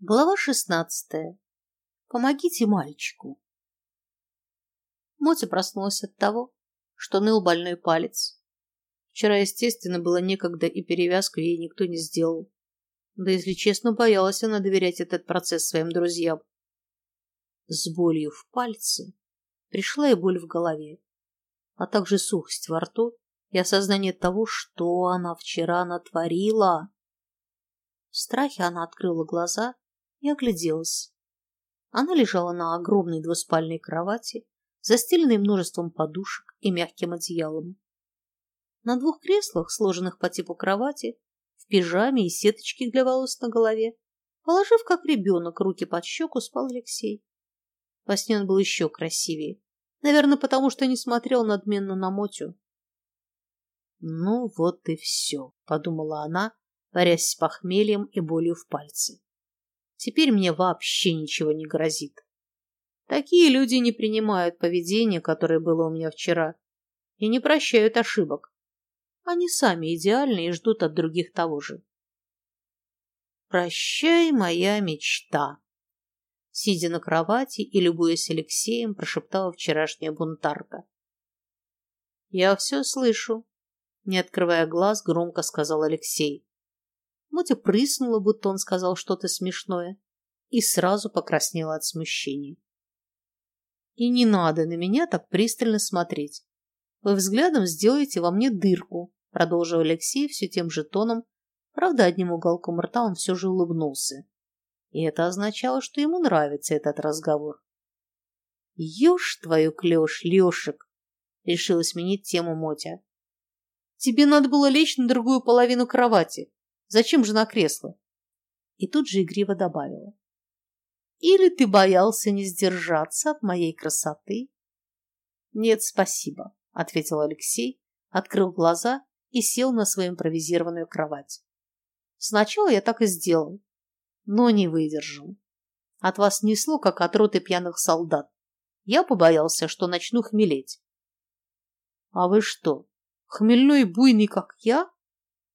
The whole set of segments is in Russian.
Глава шестнадцатая. Помогите мальчику. Мотя проснулась от того, что ныл больной палец. Вчера, естественно, было некогда, и перевязку ей никто не сделал. Да, если честно, боялась она доверять этот процесс своим друзьям. С болью в пальце пришла и боль в голове, а также сухость во рту и осознание того, что она вчера натворила. В страхе она открыла глаза и огляделась. Она лежала на огромной двуспальной кровати, застеленной множеством подушек и мягким одеялом. На двух креслах, сложенных по типу кровати, в пижаме и сеточке для волос на голове, положив как ребенок руки под щеку, спал Алексей. Во сне он был еще красивее, наверное, потому что не смотрел надменно на Мотю. «Ну вот и все», — подумала она, борясь с похмельем и болью в пальце. Теперь мне вообще ничего не грозит. Такие люди не принимают поведение, которое было у меня вчера, и не прощают ошибок. Они сами идеальны и ждут от других того же. «Прощай, моя мечта!» Сидя на кровати и любуясь Алексеем, прошептала вчерашняя бунтарка. «Я все слышу», — не открывая глаз, громко сказал Алексей. Мотя прыснула, будто он сказал что-то смешное, и сразу покраснела от смущения. И не надо на меня так пристально смотреть. Вы взглядом сделаете во мне дырку, продолжил Алексей все тем же тоном, правда, одним уголком рта он все же улыбнулся. И это означало, что ему нравится этот разговор. «Ешь твою клеш, Лешек!» — решила сменить тему Мотя. «Тебе надо было лечь на другую половину кровати. Зачем же на кресло? И тут же игриво добавила. Или ты боялся не сдержаться от моей красоты? Нет, спасибо, ответил Алексей, открыл глаза и сел на свою импровизированную кровать. Сначала я так и сделал, но не выдержал. От вас несло, как от роты пьяных солдат. Я побоялся, что начну хмелеть. А вы что, хмельной буйный, как я?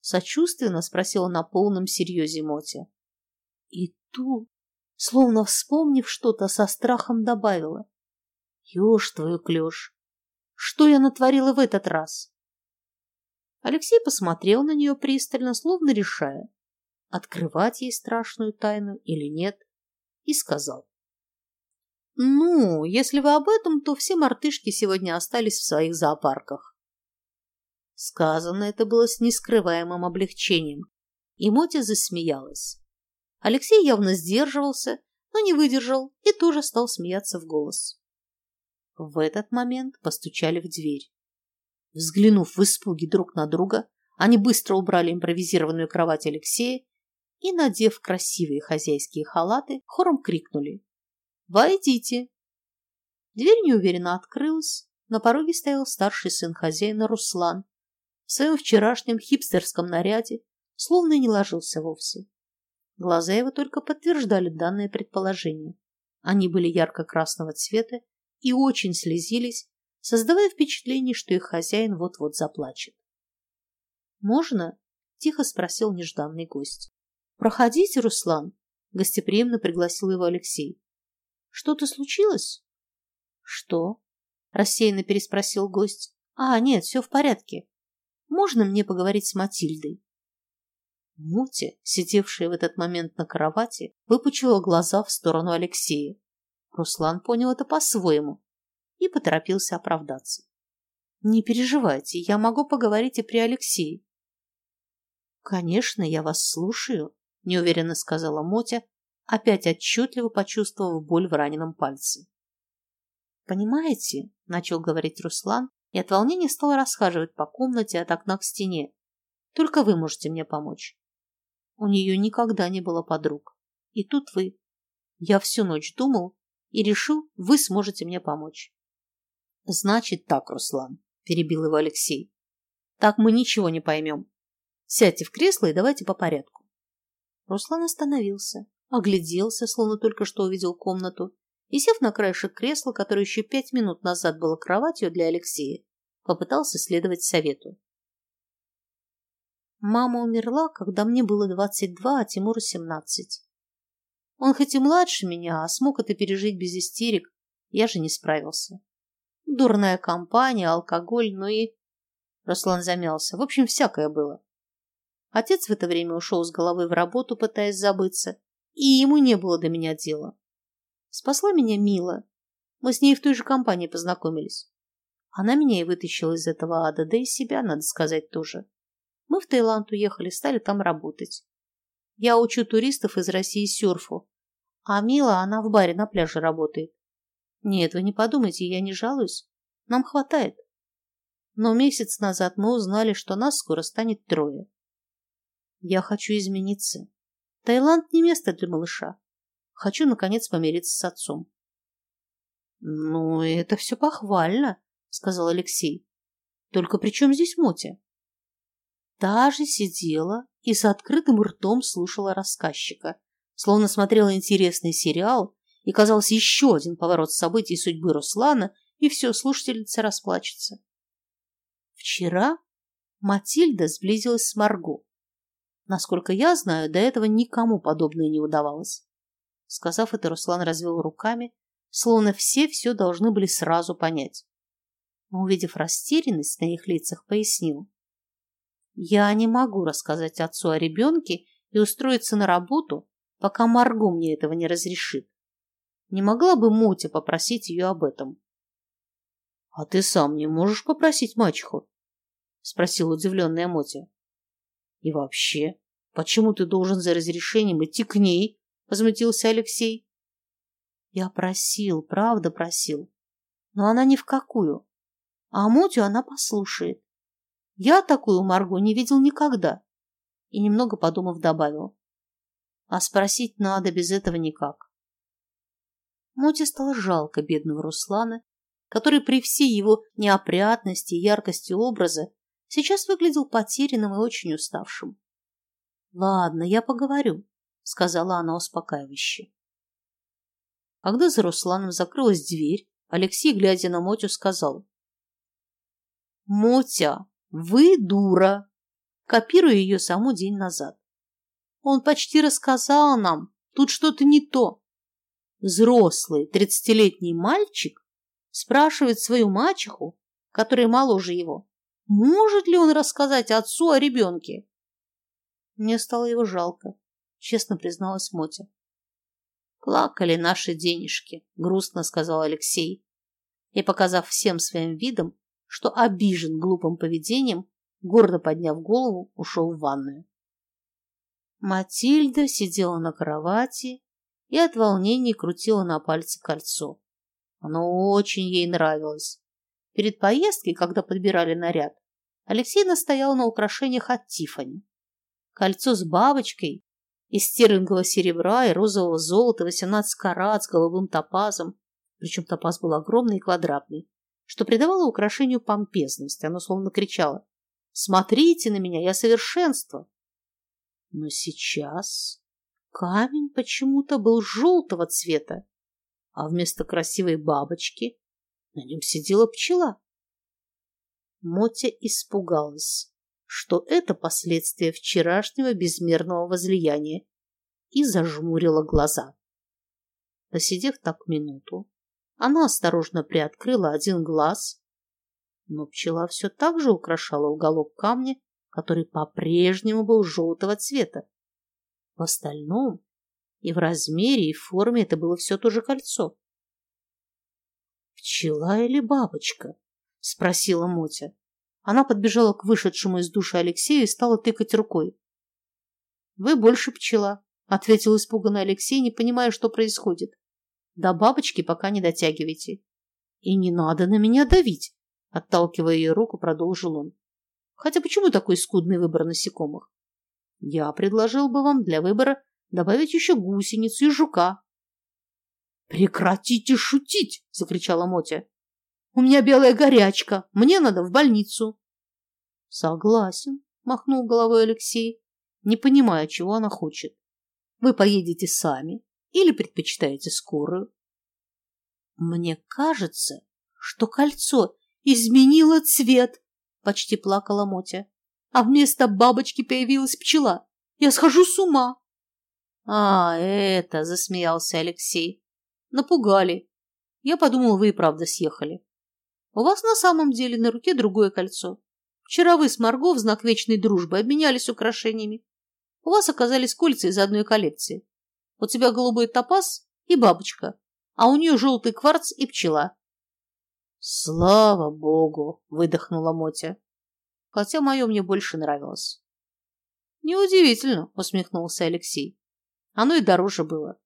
Сочувственно спросила на полном серьезе Мотя. И тут, словно вспомнив что-то, со страхом добавила. Ешь твою клеш! Что я натворила в этот раз? Алексей посмотрел на нее пристально, словно решая, открывать ей страшную тайну или нет, и сказал. «Ну, если вы об этом, то все мартышки сегодня остались в своих зоопарках. Сказано это было с нескрываемым облегчением, и Мотя засмеялась. Алексей явно сдерживался, но не выдержал и тоже стал смеяться в голос. В этот момент постучали в дверь. Взглянув в испуге друг на друга, они быстро убрали импровизированную кровать Алексея и, надев красивые хозяйские халаты, хором крикнули «Войдите!». Дверь неуверенно открылась, на пороге стоял старший сын хозяина Руслан в своем вчерашнем хипстерском наряде, словно не ложился вовсе. Глаза его только подтверждали данное предположение. Они были ярко-красного цвета и очень слезились, создавая впечатление, что их хозяин вот-вот заплачет. «Можно?» – тихо спросил нежданный гость. «Проходите, Руслан», – гостеприимно пригласил его Алексей. «Что-то случилось?» «Что?» – рассеянно переспросил гость. «А, нет, все в порядке. Можно мне поговорить с Матильдой?» Мотя, сидевшая в этот момент на кровати, выпучила глаза в сторону Алексея. Руслан понял это по-своему и поторопился оправдаться. «Не переживайте, я могу поговорить и при Алексее». «Конечно, я вас слушаю», – неуверенно сказала Мотя, опять отчетливо почувствовав боль в раненом пальце. «Понимаете», – начал говорить Руслан, и от волнения стал расхаживать по комнате от окна к стене. Только вы можете мне помочь. У нее никогда не было подруг. И тут вы. Я всю ночь думал и решил, вы сможете мне помочь. Значит так, Руслан, перебил его Алексей. Так мы ничего не поймем. Сядьте в кресло и давайте по порядку. Руслан остановился, огляделся, словно только что увидел комнату, и, сев на краешек кресла, которое еще пять минут назад было кроватью для Алексея, попытался следовать совету. Мама умерла, когда мне было двадцать два, а Тимуру семнадцать. Он хоть и младше меня, а смог это пережить без истерик, я же не справился. Дурная компания, алкоголь, ну и... Руслан замялся. В общем, всякое было. Отец в это время ушел с головы в работу, пытаясь забыться, и ему не было до меня дела. Спасла меня Мила. Мы с ней в той же компании познакомились. Она меня и вытащила из этого ада, да и себя, надо сказать, тоже. Мы в Таиланд уехали, стали там работать. Я учу туристов из России серфу, а Мила, она в баре на пляже работает. Нет, вы не подумайте, я не жалуюсь. Нам хватает. Но месяц назад мы узнали, что нас скоро станет трое. Я хочу измениться. Таиланд не место для малыша. Хочу, наконец, помириться с отцом. Ну, это все похвально, сказал Алексей. Только при чем здесь Мотя? Та же сидела и с открытым ртом слушала рассказчика, словно смотрела интересный сериал, и казалось еще один поворот событий судьбы Руслана, и все, слушательница расплачется. Вчера Матильда сблизилась с Марго. Насколько я знаю, до этого никому подобное не удавалось. Сказав это, Руслан развел руками, словно все все должны были сразу понять. Но, увидев растерянность на их лицах, пояснил. Я не могу рассказать отцу о ребенке и устроиться на работу, пока Марго мне этого не разрешит. Не могла бы Мотя попросить ее об этом? — А ты сам не можешь попросить мачеху? — спросила удивленная Мотя. — И вообще, почему ты должен за разрешением идти к ней? — возмутился Алексей. — Я просил, правда просил, но она ни в какую. А Мотю она послушает. Я такую Марго не видел никогда. И немного подумав добавил. А спросить надо без этого никак. Моте стало жалко бедного Руслана, который при всей его неопрятности и яркости образа сейчас выглядел потерянным и очень уставшим. «Ладно, я поговорю», — сказала она успокаивающе. Когда за Русланом закрылась дверь, Алексей, глядя на Мотю, сказал. «Мотя, вы дура!» Копируя ее саму день назад. Он почти рассказал нам, тут что-то не то взрослый тридцатилетний мальчик спрашивает свою мачеху, которая моложе его, может ли он рассказать отцу о ребенке. Мне стало его жалко, честно призналась Мотя. Плакали наши денежки, грустно сказал Алексей. И, показав всем своим видом, что обижен глупым поведением, гордо подняв голову, ушел в ванную. Матильда сидела на кровати и от волнения крутила на пальце кольцо. Оно очень ей нравилось. Перед поездкой, когда подбирали наряд, Алексей настоял на украшениях от Тифани. Кольцо с бабочкой из стерлингового серебра и розового золота, 18 карат с голубым топазом, причем топаз был огромный и квадратный, что придавало украшению помпезность. Оно словно кричало «Смотрите на меня, я совершенство!» Но сейчас Камень почему-то был желтого цвета, а вместо красивой бабочки на нем сидела пчела. Мотя испугалась, что это последствия вчерашнего безмерного возлияния, и зажмурила глаза. Посидев так минуту, она осторожно приоткрыла один глаз, но пчела все так же украшала уголок камня, который по-прежнему был желтого цвета. В остальном и в размере, и в форме это было все то же кольцо. «Пчела или бабочка?» — спросила Мотя. Она подбежала к вышедшему из души Алексею и стала тыкать рукой. «Вы больше пчела», — ответил испуганный Алексей, не понимая, что происходит. «До бабочки пока не дотягивайте». «И не надо на меня давить», — отталкивая ее руку, продолжил он. «Хотя почему такой скудный выбор насекомых? Я предложил бы вам для выбора добавить еще гусеницу и жука. «Прекратите шутить!» – закричала Мотя. «У меня белая горячка, мне надо в больницу». «Согласен», – махнул головой Алексей, не понимая, чего она хочет. «Вы поедете сами или предпочитаете скорую?» «Мне кажется, что кольцо изменило цвет», – почти плакала Мотя а вместо бабочки появилась пчела. Я схожу с ума. А, это, засмеялся Алексей. Напугали. Я подумал, вы и правда съехали. У вас на самом деле на руке другое кольцо. Вчера вы с Марго в знак вечной дружбы обменялись украшениями. У вас оказались кольца из одной коллекции. У тебя голубой топаз и бабочка, а у нее желтый кварц и пчела. Слава богу, выдохнула Мотя. Хотя мое мне больше нравилось. Неудивительно, усмехнулся Алексей. Оно и дороже было.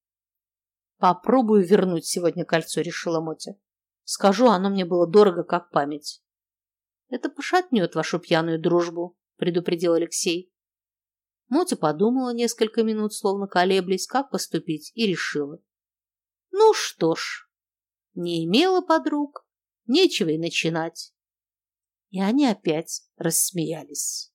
Попробую вернуть сегодня кольцо, решила Мотя. Скажу, оно мне было дорого, как память. Это пошатнет вашу пьяную дружбу, предупредил Алексей. Мотя подумала несколько минут, словно колеблясь, как поступить, и решила. Ну что ж, не имела подруг, нечего и начинать. И они опять рассмеялись.